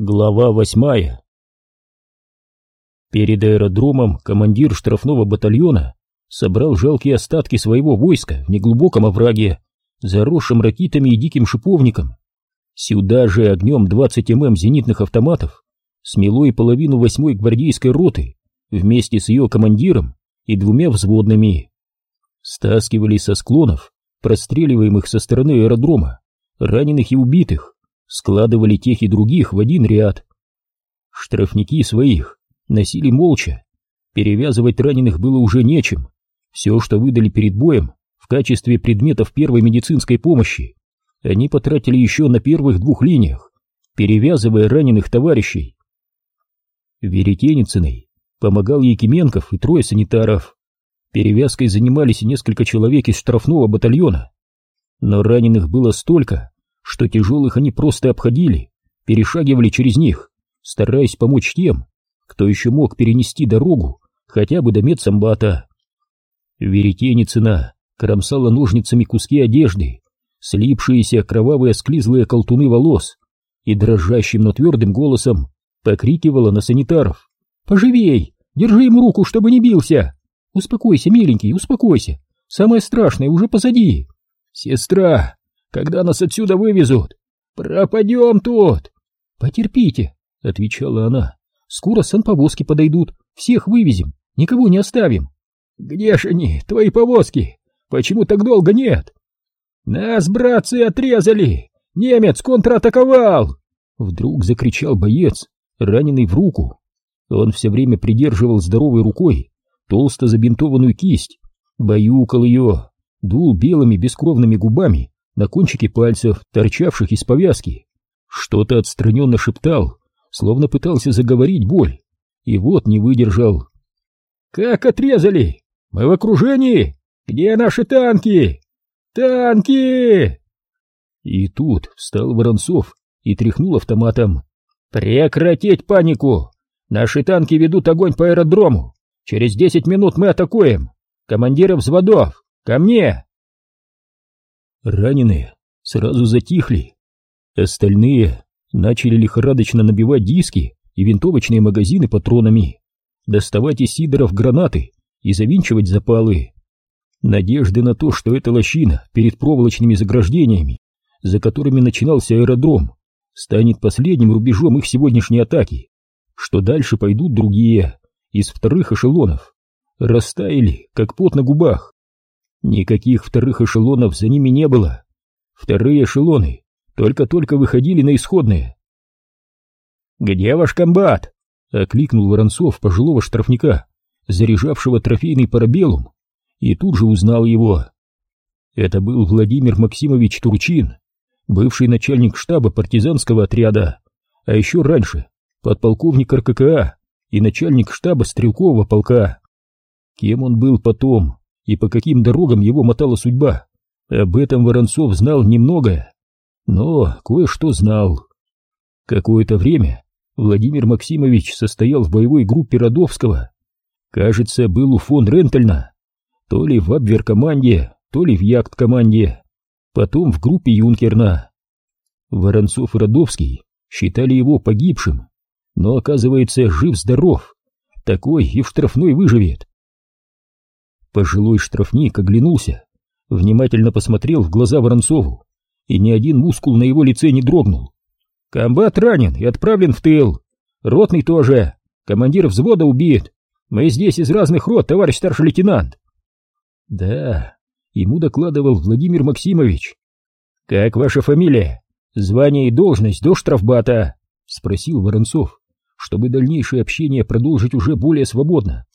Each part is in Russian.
Глава восьмая Перед аэродромом командир штрафного батальона собрал жалкие остатки своего войска в неглубоком овраге, заросшем ракитами и диким шиповником. Сюда же огнем 20 мм зенитных автоматов смело и половину восьмой гвардейской роты вместе с ее командиром и двумя взводными. Стаскивали со склонов, простреливаемых со стороны аэродрома, раненых и убитых, складывали тех и других в один ряд. Штрафники своих носили молча, перевязывать раненых было уже нечем. Все, что выдали перед боем в качестве предметов первой медицинской помощи, они потратили еще на первых двух линиях, перевязывая раненых товарищей. Веретеницыной помогал Якименков и трое санитаров. Перевязкой занимались несколько человек из штрафного батальона. Но раненых было столько, что тяжелых они просто обходили, перешагивали через них, стараясь помочь тем, кто еще мог перенести дорогу хотя бы до медсамбата. Веретеницына кромсала ножницами куски одежды, слипшиеся кровавые склизлые колтуны волос и дрожащим, но твердым голосом покрикивала на санитаров. «Поживей! Держи ему руку, чтобы не бился! Успокойся, миленький, успокойся! Самое страшное уже позади!» «Сестра, когда нас отсюда вывезут? Пропадем тут!» «Потерпите», — отвечала она. «Скоро санповозки подойдут, всех вывезем, никого не оставим». «Где же они, твои повозки? Почему так долго нет?» «Нас, братцы, отрезали! Немец контратаковал!» Вдруг закричал боец, раненый в руку. Он все время придерживал здоровой рукой толсто забинтованную кисть, баюкал ее, дул белыми бескровными губами на кончике пальцев, торчавших из повязки. Что-то отстраненно шептал, словно пытался заговорить боль, и вот не выдержал. «Как отрезали? Мы в окружении! Где наши танки? Танки!» И тут встал Воронцов и тряхнул автоматом. «Прекратить панику! Наши танки ведут огонь по аэродрому! Через десять минут мы атакуем! Командиры взводов! Ко мне!» Раненые сразу затихли. Остальные начали лихорадочно набивать диски и винтовочные магазины патронами, доставать из сидоров гранаты и завинчивать запалы. Надежды на то, что эта лощина перед проволочными заграждениями, за которыми начинался аэродром, станет последним рубежом их сегодняшней атаки, что дальше пойдут другие, из вторых эшелонов, растаяли, как пот на губах. Никаких вторых эшелонов за ними не было. Вторые эшелоны только-только выходили на исходные. «Где ваш комбат?» — окликнул Воронцов пожилого штрафника, заряжавшего трофейный парабеллум, и тут же узнал его. Это был Владимир Максимович Турчин, бывший начальник штаба партизанского отряда, а еще раньше подполковник РККА и начальник штаба стрелкового полка. Кем он был потом, и по каким дорогам его мотала судьба. Об этом Воронцов знал немного, но кое-что знал. Какое-то время Владимир Максимович состоял в боевой группе Родовского. Кажется, был у фон Рентельна, то ли в Абвер-команде, то ли в Яхт-команде, потом в группе Юнкерна. Воронцов и Родовский считали его погибшим, но оказывается жив-здоров, такой и в штрафной выживет. Пожилой штрафник оглянулся, внимательно посмотрел в глаза Воронцову, и ни один мускул на его лице не дрогнул. «Комбат ранен и отправлен в тыл. Ротный тоже. Командир взвода убит. Мы здесь из разных рот, товарищ старший лейтенант». «Да», — ему докладывал Владимир Максимович. «Как ваша фамилия? Звание и должность до штрафбата?» — спросил Воронцов, чтобы дальнейшее общение продолжить уже более свободно.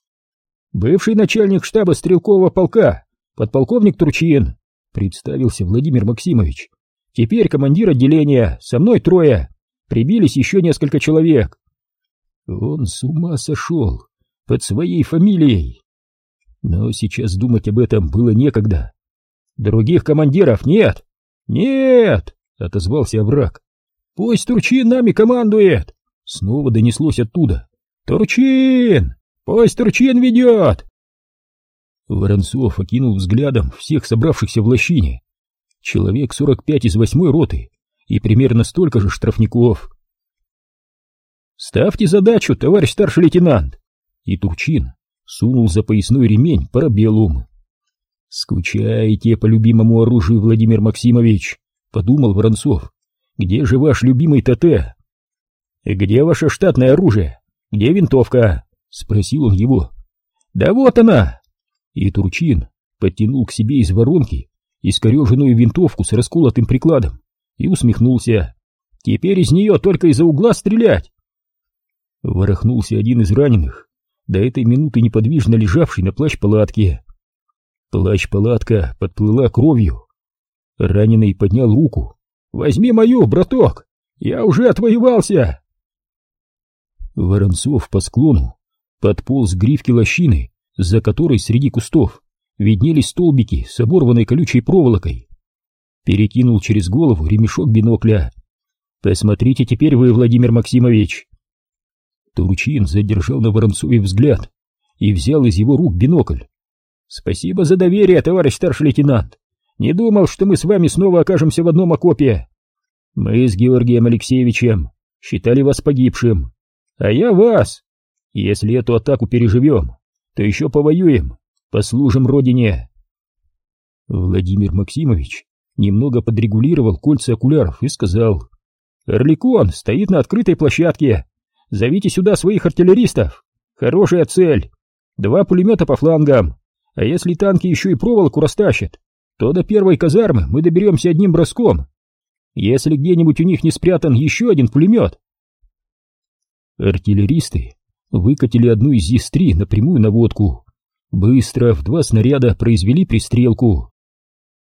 Бывший начальник штаба стрелкового полка, подполковник Турчин, представился Владимир Максимович. Теперь командир отделения, со мной трое. Прибились еще несколько человек. Он с ума сошел под своей фамилией. Но сейчас думать об этом было некогда. Других командиров нет. Нет, отозвался овраг. Пусть Турчин нами командует. Снова донеслось оттуда. Турчин! Пусть Турчин ведет!» Воронцов окинул взглядом всех собравшихся в лощине. Человек сорок пять из восьмой роты и примерно столько же штрафников. Ставьте задачу, товарищ старший лейтенант. И Турчин сунул за поясной ремень парабеллум. Скучаете по любимому оружию, Владимир Максимович, подумал Воронцов. Где же ваш любимый ТТ? Где ваше штатное оружие? Где винтовка? Спросил он его. Да вот она! И Турчин подтянул к себе из воронки искореженную винтовку с расколотым прикладом и усмехнулся. Теперь из нее только из-за угла стрелять. Ворохнулся один из раненых, до этой минуты неподвижно лежавший на плащ-палатке. Плащ-палатка подплыла кровью. Раненый поднял руку. «Возьми мою, браток! Я уже отвоевался!» Воронцов по склону подполз к гривке лощины, за которой среди кустов виднелись столбики с оборванной колючей проволокой. Перекинул через голову ремешок бинокля. «Посмотрите теперь вы, Владимир Максимович!» Турчин задержал на Воронцове взгляд и взял из его рук бинокль. «Спасибо за доверие, товарищ старший лейтенант. Не думал, что мы с вами снова окажемся в одном окопе. Мы с Георгием Алексеевичем считали вас погибшим, а я вас. Если эту атаку переживем, то еще повоюем, послужим родине». Владимир Максимович немного подрегулировал кольца окуляров и сказал, «Орликон стоит на открытой площадке. Зовите сюда своих артиллеристов. Хорошая цель. Два пулемета по флангам. А если танки еще и проволоку растащат, то до первой казармы мы доберемся одним броском. Если где-нибудь у них не спрятан еще один пулемет. Артиллеристы выкатили одну из ЗИС-3 напрямую на водку. Быстро в два снаряда произвели пристрелку.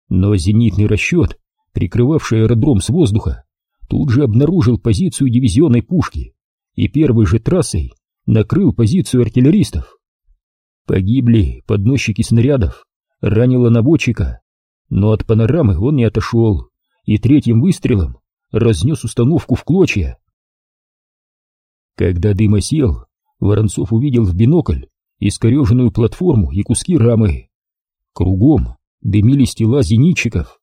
Но зенитный расчет, прикрывавший аэродром с воздуха, тут же обнаружил позицию дивизионной пушки и первой же трассой накрыл позицию артиллеристов. Погибли подносчики снарядов, ранило наводчика, но от панорамы он не отошел и третьим выстрелом разнес установку в клочья. Когда дым осел, Воронцов увидел в бинокль искореженную платформу и куски рамы. Кругом дымились тела зенитчиков.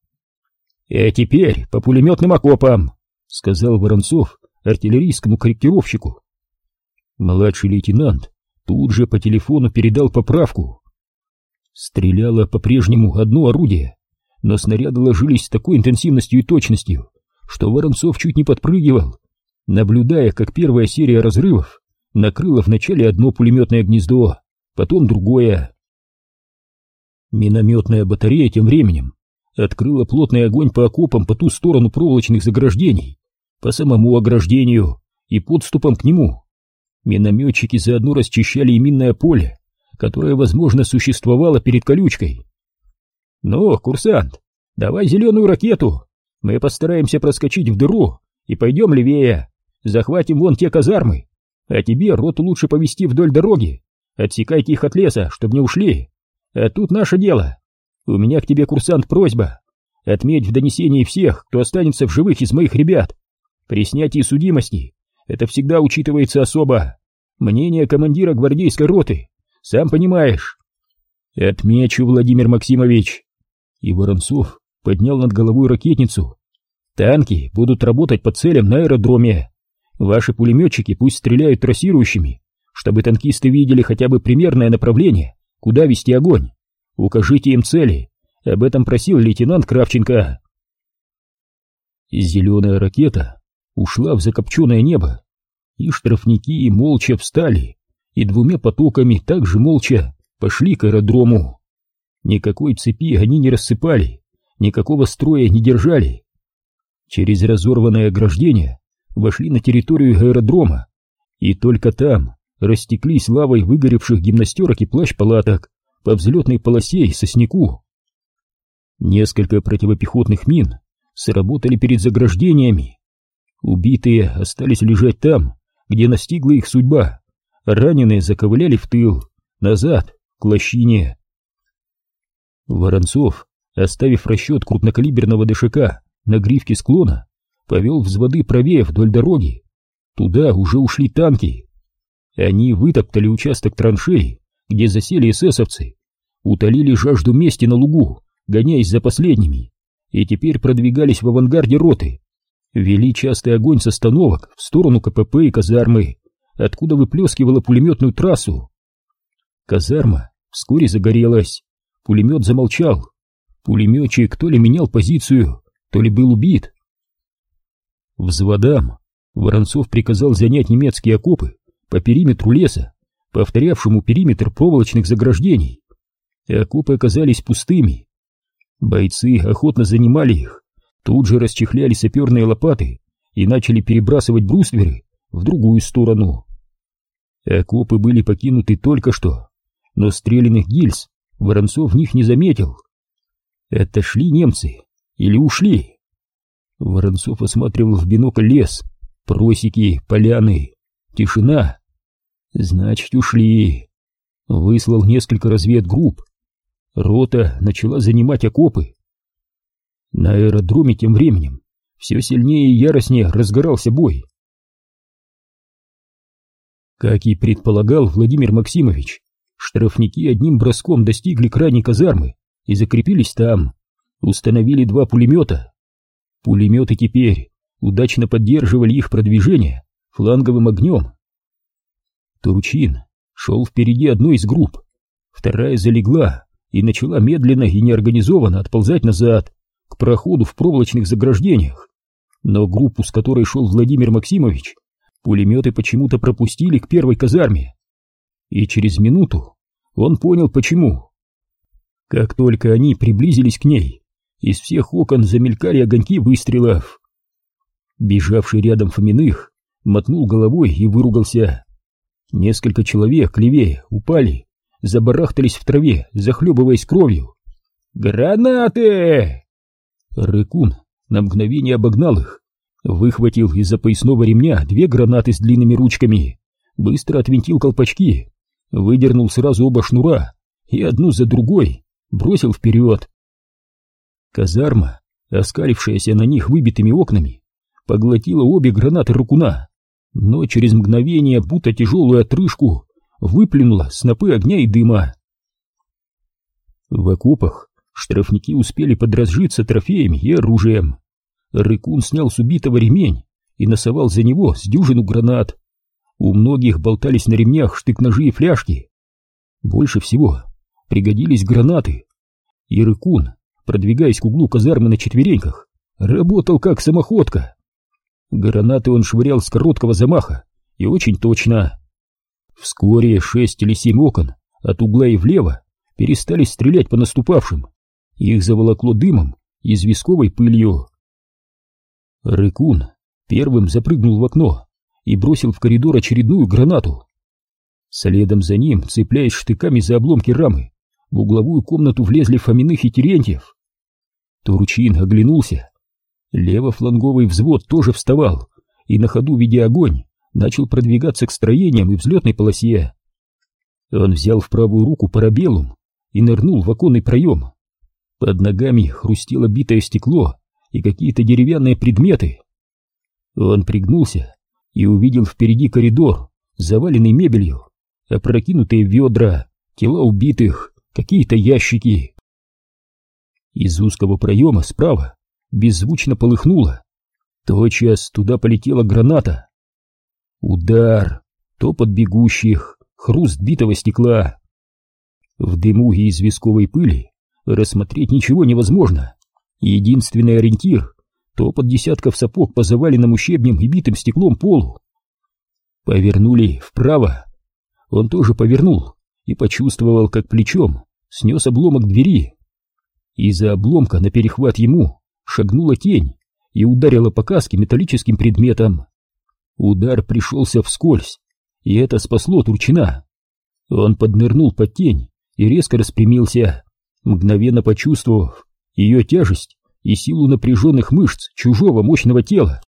«А теперь по пулеметным окопам!» — сказал Воронцов, артиллерийскому корректировщику. Младший лейтенант тут же по телефону передал поправку. Стреляло по-прежнему одно орудие, но снаряды ложились с такой интенсивностью и точностью, что Воронцов чуть не подпрыгивал, наблюдая, как первая серия разрывов накрыла вначале одно пулеметное гнездо, потом другое. Минометная батарея тем временем открыла плотный огонь по окопам по ту сторону проволочных заграждений, по самому ограждению и подступам к нему. Минометчики заодно расчищали и минное поле, которое, возможно, существовало перед колючкой. «Ну, курсант, давай зеленую ракету, мы постараемся проскочить в дыру и пойдем левее, захватим вон те казармы, а тебе роту лучше повести вдоль дороги, отсекайте их от леса, чтобы не ушли. А тут наше дело. У меня к тебе, курсант, просьба. Отметь в донесении всех, кто останется в живых из моих ребят, при снятии судимости это всегда учитывается особо. Мнение командира гвардейской роты, сам понимаешь. Отмечу, Владимир Максимович. И Воронцов поднял над головой ракетницу. Танки будут работать по целям на аэродроме. Ваши пулеметчики пусть стреляют трассирующими, чтобы танкисты видели хотя бы примерное направление, куда вести огонь. Укажите им цели. Об этом просил лейтенант Кравченко. Зеленая ракета ушла в закопченное небо, и штрафники молча встали и двумя потоками также молча пошли к аэродрому. Никакой цепи они не рассыпали, никакого строя не держали. Через разорванное ограждение вошли на территорию аэродрома, и только там растеклись лавой выгоревших гимнастерок и плащ-палаток по взлетной полосе и сосняку. Несколько противопехотных мин сработали перед заграждениями, Убитые остались лежать там, где настигла их судьба. Раненые заковыляли в тыл, назад, к лощине. Воронцов, оставив расчет крупнокалиберного ДШК на грифке склона, повел взводы правее вдоль дороги. Туда уже ушли танки. Они вытоптали участок траншеи, где засели эсэсовцы, утолили жажду мести на лугу, гоняясь за последними, и теперь продвигались в авангарде роты, вели частый огонь с остановок в сторону КПП и казармы, откуда выплескивала пулеметную трассу. Казарма вскоре загорелась, пулемет замолчал. Пулеметчик то ли менял позицию, то ли был убит. Взводам Воронцов приказал занять немецкие окопы по периметру леса, повторявшему периметр проволочных заграждений. Окопы оказались пустыми. Бойцы охотно занимали их, тут же расчехляли саперные лопаты и начали перебрасывать брустверы в другую сторону. Окопы были покинуты только что, но стрелянных гильз Воронцов в них не заметил. Это шли немцы или ушли? Воронцов осматривал в бинокль лес, просеки, поляны, тишина. Значит, ушли. Выслал несколько разведгрупп. Рота начала занимать окопы. На аэродроме тем временем все сильнее и яростнее разгорался бой. Как и предполагал Владимир Максимович, штрафники одним броском достигли крайней казармы и закрепились там, установили два пулемета. Пулеметы теперь удачно поддерживали их продвижение фланговым огнем. Турчин шел впереди одной из групп, вторая залегла и начала медленно и неорганизованно отползать назад, к проходу в проволочных заграждениях. Но группу, с которой шел Владимир Максимович, пулеметы почему-то пропустили к первой казарме. И через минуту он понял почему. Как только они приблизились к ней, из всех окон замелькали огоньки выстрелов. Бежавший рядом Фоминых мотнул головой и выругался. Несколько человек левее упали, забарахтались в траве, захлебываясь кровью. «Гранаты!» Рыкун на мгновение обогнал их, выхватил из-за поясного ремня две гранаты с длинными ручками, быстро отвинтил колпачки, выдернул сразу оба шнура и одну за другой бросил вперед. Казарма, оскалившаяся на них выбитыми окнами, поглотила обе гранаты рукуна, но через мгновение, будто тяжелую отрыжку, выплюнула снопы огня и дыма. В окопах штрафники успели подразжиться трофеями и оружием. Рыкун снял с убитого ремень и носовал за него с дюжину гранат. У многих болтались на ремнях штык-ножи и фляжки. Больше всего пригодились гранаты. И Рыкун, продвигаясь к углу казармы на четвереньках, работал как самоходка. Гранаты он швырял с короткого замаха и очень точно. Вскоре шесть или семь окон от угла и влево перестали стрелять по наступавшим. Их заволокло дымом и известковой пылью. Рыкун первым запрыгнул в окно и бросил в коридор очередную гранату. Следом за ним, цепляясь штыками за обломки рамы, в угловую комнату влезли Фоминых и Терентьев. Турчин оглянулся Левофланговый взвод тоже вставал и на ходу, ведя огонь, начал продвигаться к строениям и взлетной полосе. Он взял в правую руку парабеллум и нырнул в оконный проем. Под ногами хрустело битое стекло и какие-то деревянные предметы. Он пригнулся и увидел впереди коридор, заваленный мебелью, опрокинутые ведра, тела убитых, какие-то ящики. Из узкого проема справа беззвучно полыхнуло. Тотчас туда полетела граната. Удар, топот бегущих, хруст битого стекла. В дыму и известковой пыли рассмотреть ничего невозможно. Единственный ориентир — топот десятков сапог по заваленному щебнем и битым стеклом полу. Повернули вправо. Он тоже повернул и почувствовал, как плечом снес обломок двери. Из-за обломка на перехват ему шагнула тень и ударила по каске металлическим предметом. Удар пришелся вскользь, и это спасло Турчина. Он поднырнул под тень и резко распрямился, мгновенно почувствовав ее тяжесть и силу напряженных мышц чужого мощного тела.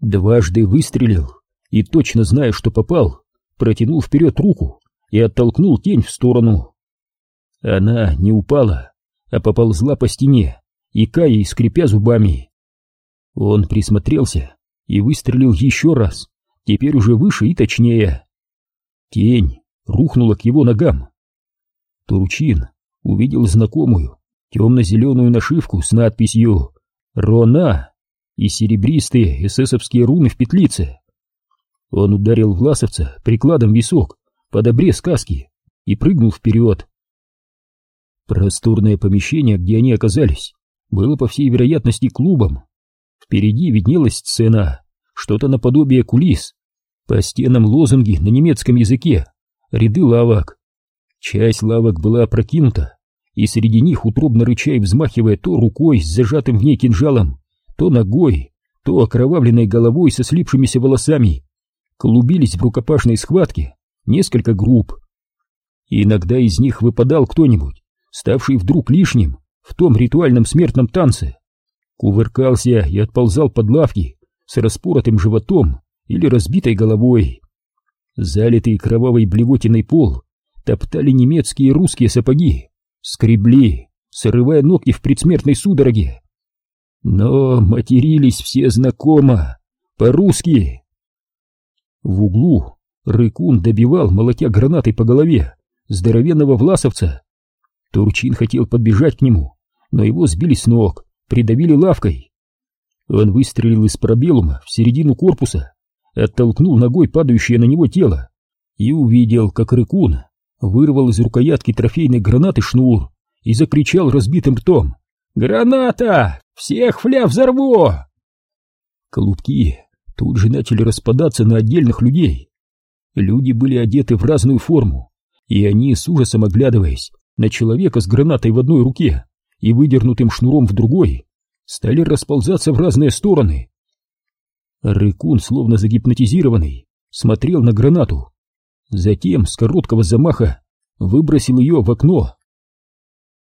Дважды выстрелил и, точно зная, что попал, протянул вперед руку и оттолкнул тень в сторону. Она не упала, а поползла по стене, икая и скрипя зубами. Он присмотрелся и выстрелил еще раз, теперь уже выше и точнее. Тень рухнула к его ногам. Турчин увидел знакомую темно-зеленую нашивку с надписью «Рона». и серебристые эсэсовские руны в петлице. Он ударил Власовца прикладом висок под обрез каски и прыгнул вперед. Просторное помещение, где они оказались, было по всей вероятности клубом. Впереди виднелась сцена, что-то наподобие кулис. По стенам лозунги на немецком языке, ряды лавок. Часть лавок была опрокинута, и среди них, утробно рыча и взмахивая то рукой с зажатым в ней кинжалом, то ногой, то окровавленной головой со слипшимися волосами, клубились в рукопашной схватке несколько групп. иногда из них выпадал кто-нибудь, ставший вдруг лишним в том ритуальном смертном танце, кувыркался и отползал под лавки с распоротым животом или разбитой головой. Залитый кровавой блевотиной пол топтали немецкие и русские сапоги, скребли, срывая ногти в предсмертной судороге. Но матерились все знакомо, по-русски. В углу Рыкун добивал, молотя гранатой по голове, здоровенного власовца. Турчин хотел подбежать к нему, но его сбили с ног, придавили лавкой. Он выстрелил из пробелума в середину корпуса, оттолкнул ногой падающее на него тело и увидел, как Рыкун вырвал из рукоятки трофейной гранаты шнур и закричал разбитым ртом «Граната! Всех фля взорву!» Колубки тут же начали распадаться на отдельных людей. Люди были одеты в разную форму, и они, с ужасом оглядываясь на человека с гранатой в одной руке и выдернутым шнуром в другой, стали расползаться в разные стороны. Рыкун, словно загипнотизированный, смотрел на гранату. Затем с короткого замаха выбросил ее в окно